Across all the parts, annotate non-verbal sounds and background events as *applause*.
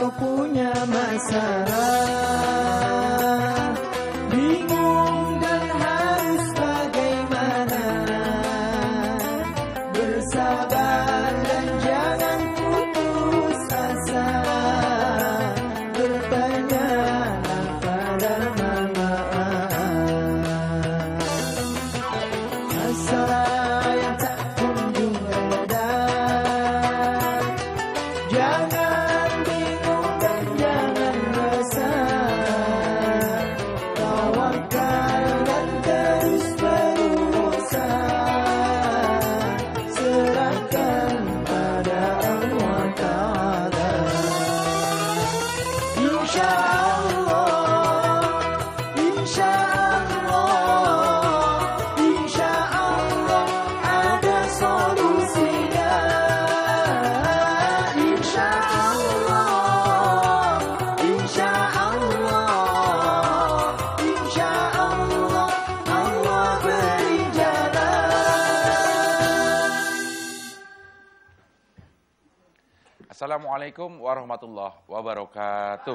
kau punya masalah Assalamualaikum warahmatullahi wabarakatuh.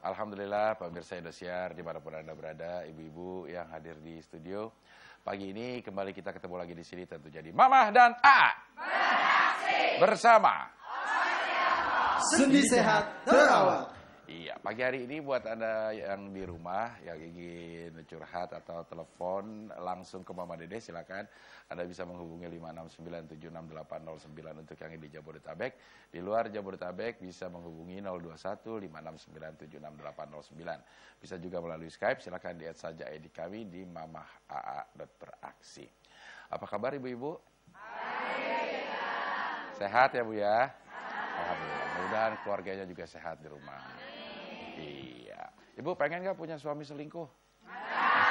Alhamdulillah pemirsa Indosiar di mana pun anda berada, ibu-ibu yang hadir di studio. Pagi ini kembali kita ketemu lagi di sini tentu jadi Mamah dan A. Bersama. Sendi sehat terawat Iya, pagi hari ini buat Anda yang di rumah yang ingin curhat atau telepon langsung ke Mama Dede silakan Anda bisa menghubungi 569768809 untuk yang di Jabodetabek. Di luar Jabodetabek bisa menghubungi 021 Bisa juga melalui Skype silakan di saja ID kami di mamah.aa.beraksi. Apa kabar Ibu-ibu? Sehat ya Bu ya? Alhamdulillah. Mudah-mudahan keluarganya juga sehat di rumah. Iya. Ibu pengen nggak punya suami selingkuh?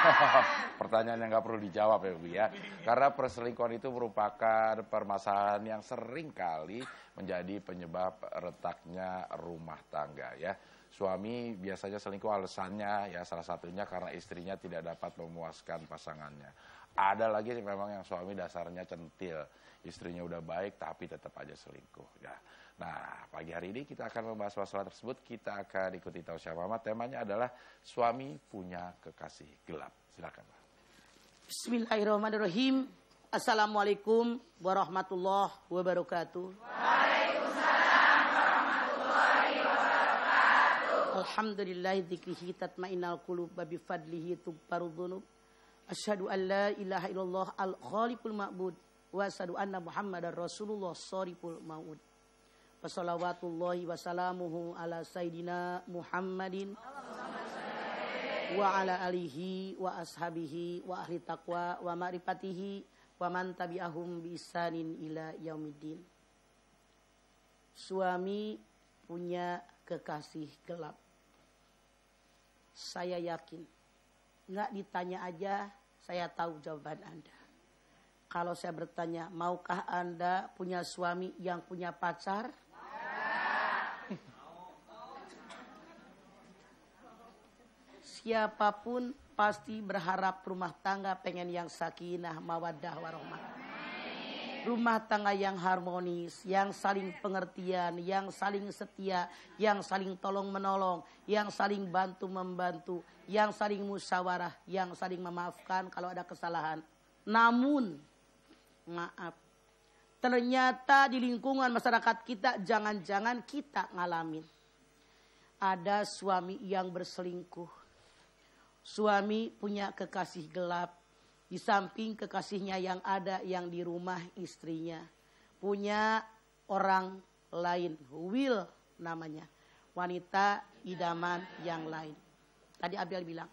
*laughs* Pertanyaan yang nggak perlu dijawab ya Bu ya. Karena perselingkuhan itu merupakan permasalahan yang sering kali menjadi penyebab retaknya rumah tangga ya. Suami biasanya selingkuh alasannya ya salah satunya karena istrinya tidak dapat memuaskan pasangannya. Ada lagi memang yang suami dasarnya centil, istrinya udah baik tapi tetap aja selingkuh ya. Nah, pagi hari ini kita akan membahas masalah tersebut. Kita akan ikuti tausiah mama. Temanya adalah suami punya kekasih gelap. Silakan. Bismillahirrahmanirrahim. Assalamualaikum warahmatullahi wabarakatuh. Alhamdulillah dzikrihi tatmainnal qulub wa bi fadlihi tubbaru dzunub. Asyhadu an la ilaha illallah al khaliqul ma'bud wa asyhadu anna Muhammadar Rasulullah shariful maud. Wassalawatullahi wassalamuhu ala sayyidina Muhammadin wa ala alihi wa ashabihi wa ahli taqwa wa ma'rifatihi wa man tabi'ahum bi ila yaumiddin. Suami punya kekasih gelap. Saya yakin, nggak ditanya aja, saya tahu jawaban Anda. Kalau saya bertanya, maukah Anda punya suami yang punya pacar? Siapa pun pasti berharap rumah tangga pengen yang sakinah, mawadah, warahmah. Rumah tangga yang harmonis, yang saling pengertian, yang saling setia, yang saling tolong menolong, yang saling bantu membantu, yang saling musyawarah, yang saling memaafkan kalau ada kesalahan. Namun, maaf, ternyata di lingkungan masyarakat kita jangan-jangan kita ngalamin. Ada suami yang berselingkuh. Suami punya kekasih gelap. Di samping kekasihnya yang ada yang di rumah istrinya. Punya orang lain. Will namanya. Wanita idaman yang lain. Tadi Abiel bilang.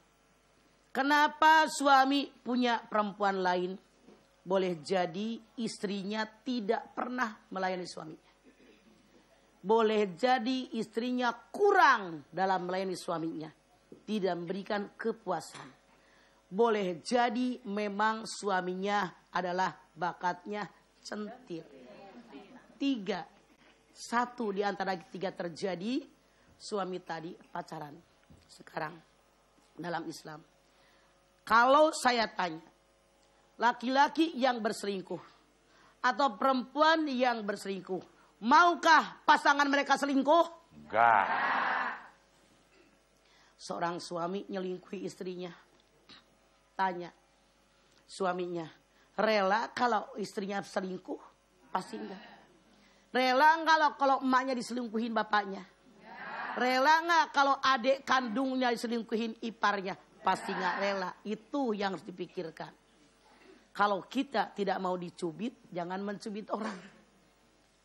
Kenapa suami punya perempuan lain? Boleh jadi istrinya tidak pernah melayani suaminya. Boleh jadi istrinya kurang dalam melayani suaminya. Tidak memberikan kepuasan. Boleh jadi memang suaminya adalah bakatnya centil. Tiga. Satu di antara tiga terjadi suami tadi pacaran. Sekarang dalam Islam. Kalau saya tanya, laki-laki yang berselingkuh, atau perempuan yang berselingkuh. Maukah pasangan mereka selingkuh? Enggak. Seorang suami nyelingkuhi istrinya. Tanya suaminya, rela kalau istrinya selingkuh? Pasti enggak. Rela enggak kalau, kalau emaknya diselingkuhin bapaknya? Rela enggak kalau adik kandungnya diselingkuhin iparnya? Pasti enggak rela. Itu yang harus dipikirkan. Kalau kita tidak mau dicubit, jangan mencubit orang.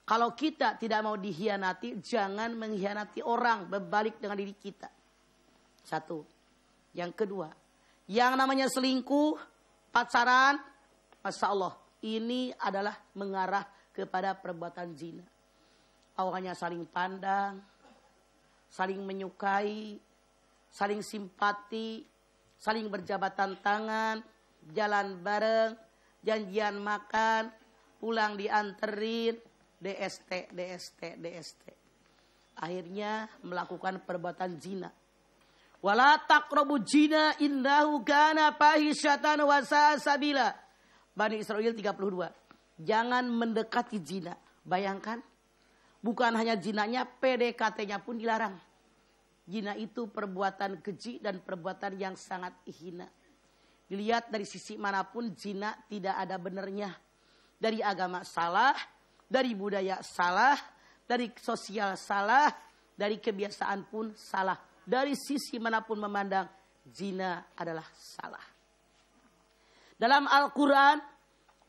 Kalau kita tidak mau dihianati, jangan mengkhianati orang. Berbalik dengan diri kita. Satu. Yang kedua, yang namanya selingkuh, pacaran, Masya Allah, ini adalah mengarah kepada perbuatan zina. Awalnya saling pandang, saling menyukai, saling simpati, saling berjabatan tangan, jalan bareng, janjian makan, pulang dianterin, DST, DST, DST. Akhirnya melakukan perbuatan zina Wala taqrabu jina indahu kana fahisyatan wa sabila. Bani Israel 32. Jangan mendekati zina. Bayangkan. Bukan hanya zinanya, PDKT-nya pun dilarang. Zina itu perbuatan keji dan perbuatan yang sangat hina. Dilihat dari sisi mana pun zina tidak ada benernya. Dari agama salah, dari budaya salah, dari sosial salah, dari kebiasaan pun salah dari sisi mana pun memandang zina adalah salah. Dalam Al-Quran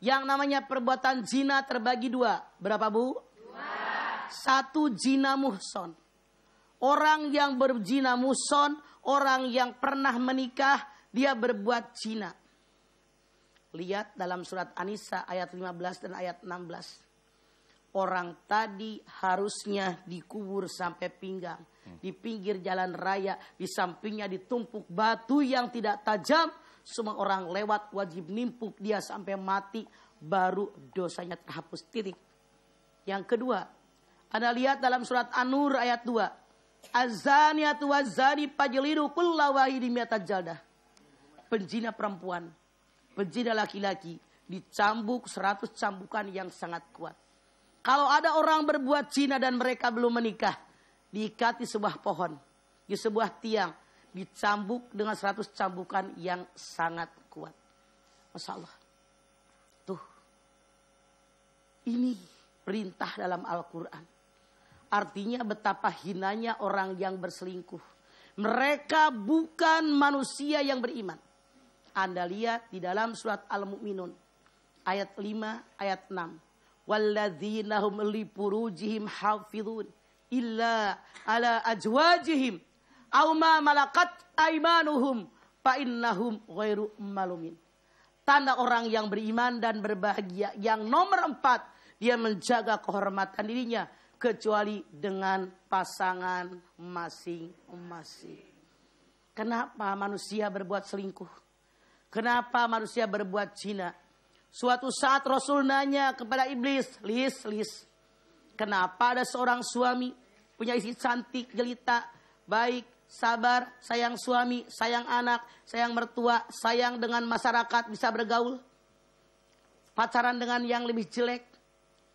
yang namanya perbuatan zina terbagi dua. Berapa bu? Dua. Satu zina muhson. Orang yang berzina muhson, orang yang pernah menikah, dia berbuat zina. Lihat dalam surat Anisa ayat 15 dan ayat 16. Orang tadi harusnya dikubur sampai pinggang di pinggir jalan raya, di sampingnya ditumpuk batu yang tidak tajam. Semua orang lewat wajib nimpuk dia sampai mati, baru dosanya terhapus titik. Yang kedua, Anda lihat dalam surat An-Nur ayat 2. Azaniatu wazani pajlidu kulla wahidin jaldah. Penjina perempuan, penjina laki-laki dicambuk seratus cambukan yang sangat kuat. Kalau ada orang berbuat zina dan mereka belum menikah, diikati sebuah pohon, di sebuah tiang, dicambuk dengan seratus cambukan yang sangat kuat. Masya Allah. Tuh. Ini perintah dalam Al-Quran. Artinya betapa hinanya orang yang berselingkuh. Mereka bukan manusia yang beriman. Anda lihat di dalam surat Al-Mu'minun. Ayat 5, ayat 6. Walladzina hum li purujihim hafidhun illa ala ajwajihim aw ma malakat aimanuhum fa innahum ghairu malumin. Tanda orang yang beriman dan berbahagia yang nomor empat dia menjaga kehormatan dirinya kecuali dengan pasangan masing-masing. Kenapa manusia berbuat selingkuh? Kenapa manusia berbuat zina? Suatu saat Rasul nanya kepada iblis, lis, lis, Kenapa ada seorang suami punya istri cantik, jelita, baik, sabar, sayang suami, sayang anak, sayang mertua, sayang dengan masyarakat, bisa bergaul. Pacaran dengan yang lebih jelek.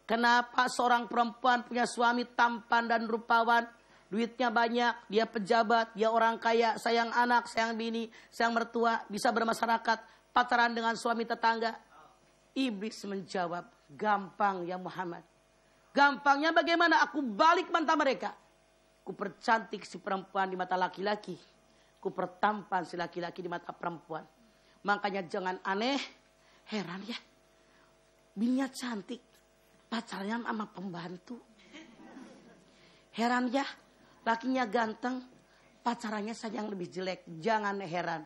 Kenapa seorang perempuan punya suami tampan dan rupawan, duitnya banyak, dia pejabat, dia orang kaya, sayang anak, sayang bini, sayang mertua, bisa bermasyarakat, pacaran dengan suami tetangga. Iblis menjawab, gampang ya Muhammad. Gampangnya bagaimana aku balik mata mereka. Ku percantik si perempuan di mata laki-laki. Ku pertampan si laki-laki di mata perempuan. Makanya jangan aneh. Heran ya. Bininya cantik. Pacarnya sama pembantu. Heran ya. Lakinya ganteng. Pacarannya saja yang lebih jelek. Jangan heran.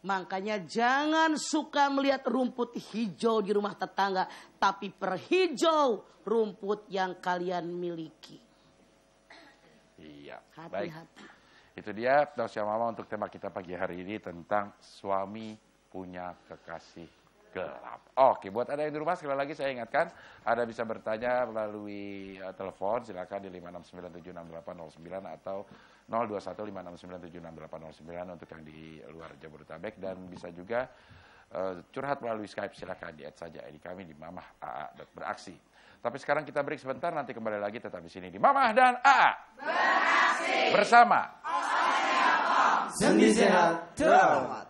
Makanya jangan suka melihat rumput hijau di rumah tetangga, tapi perhijau rumput yang kalian miliki. Iya. Hati-hati. Itu dia tausiah mama untuk tema kita pagi hari ini tentang suami punya kekasih gelap. Oke, buat Anda yang di rumah sekali lagi saya ingatkan, Anda bisa bertanya melalui uh, telepon silakan di 569768809 atau 021569768809 untuk yang di luar Jabodetabek dan bisa juga eh, curhat melalui Skype silakan di add saja ID kami di Mamah AA beraksi. Tapi sekarang kita break sebentar nanti kembali lagi tetap di sini di Mamah dan AA. Beraksi. Bersama. Sendi sehat terawat.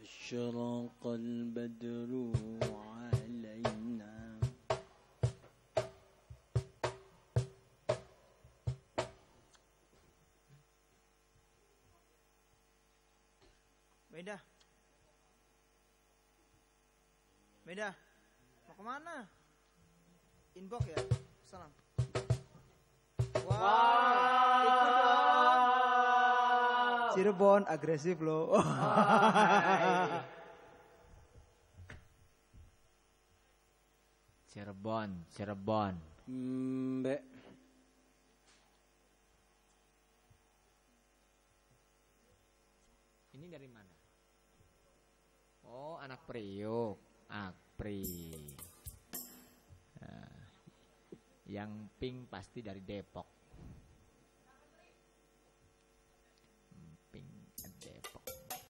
أشرق البدر علينا Beda. Beda. Mau kemana? Inbox ya? Salam. Wow. Ikut Cirebon agresif loh. Cirebon, Cirebon. Mbak Ini dari mana? Oh, anak Priuk, Akpri. Nah, yang pink pasti dari Depok.